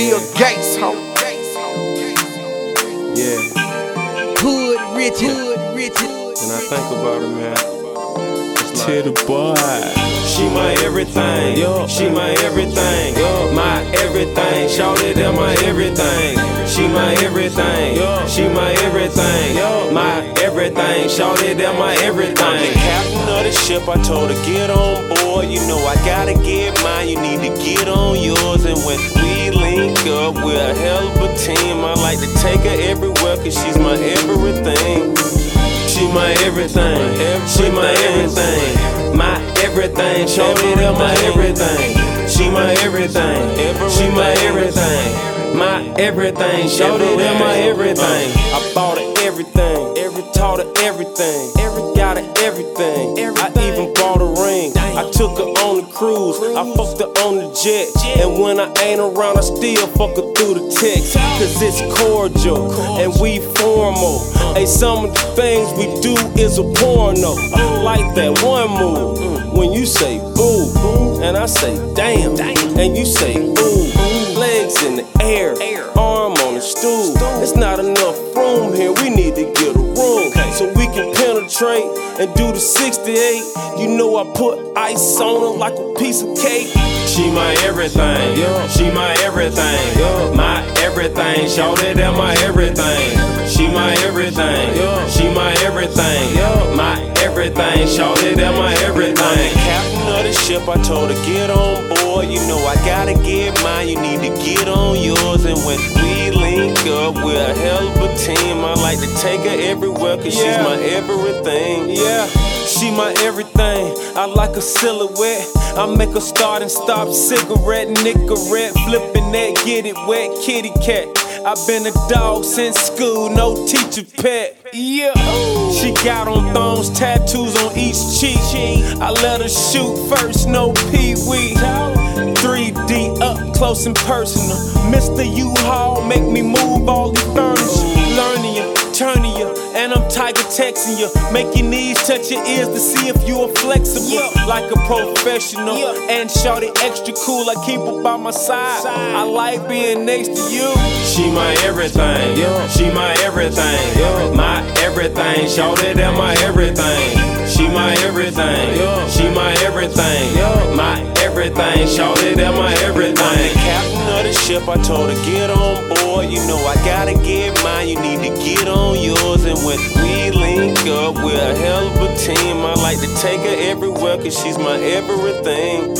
Bill Gates, ho. Yeah, Hood rich, hood rich. when I think about it, man, it's to the boy. She my everything, Yo. she my everything, Yo. my everything. Shawty, that my everything. She my everything, Yo. she my everything, Yo. my everything. Shawty, that my everything. I'm the Captain of the ship, I told her get on board. You know I gotta get mine. You need to get on a hell of a team. I like to take her everywhere, cause she's my everything. She my everything, she my everything, my everything. Show me that my everything. She my everything, she my everything, everything. Showed it in my everything. I bought her everything, every taught her everything, every got her everything. I even bought a ring. I took her on the cruise, I fucked her on the jet, and when I ain't around, I still fuck her through the text. Cause it's cordial and we formal. Uh. Hey, some of the things we do is a porno. I Like that one move mm. when you say boo, and I say damn, and you say ooh. Legs in the air, arm on the stool. It's not enough room here, we need to get a room so we can penetrate and do the 68. You know I put ice on her like a piece of cake. She my everything, she my everything, my everything. Show that that my everything. She my everything, she my everything, my everything. Show that that my everything. Captain of the ship, I told her get on board. You know I gotta get mine. You need to get on yours. And when we link up, we're a hell of a team. I like to take her everywhere, cause she's my everything. Yeah. She my everything. I like a silhouette. I make her start and stop cigarette, Nicorette, flipping that, get it wet, kitty cat. I've been a dog since school, no teacher pet. Yeah. She got on thongs, tattoos on each cheek. I let her shoot first, no pee wee. 3D up close and personal. Mr. U-Haul, make me move all the furniture. Learning you, turning you, and I'm tiger texting you. Make your knees touch your ears to see if you are flexible. Like a professional. And shorty extra cool, I keep her by my side. I like being next to you. She my everything. Yeah. She my everything. Yeah. My everything. Shorty that my everything. She my everything. Yeah. She my everything. Yeah. My everything. Shorty that my everything. I'm the Captain of the ship, I told her get on board. You know I gotta get mine. You need to get on yours. And when we link up, we're a hell of a team. I like to take her everywhere, cause she's my everything.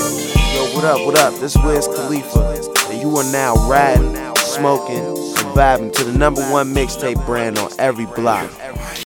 Yo, what up, what up? This Wiz Khalifa, and you are now riding, smoking, and vibing to the number one mixtape brand on every block.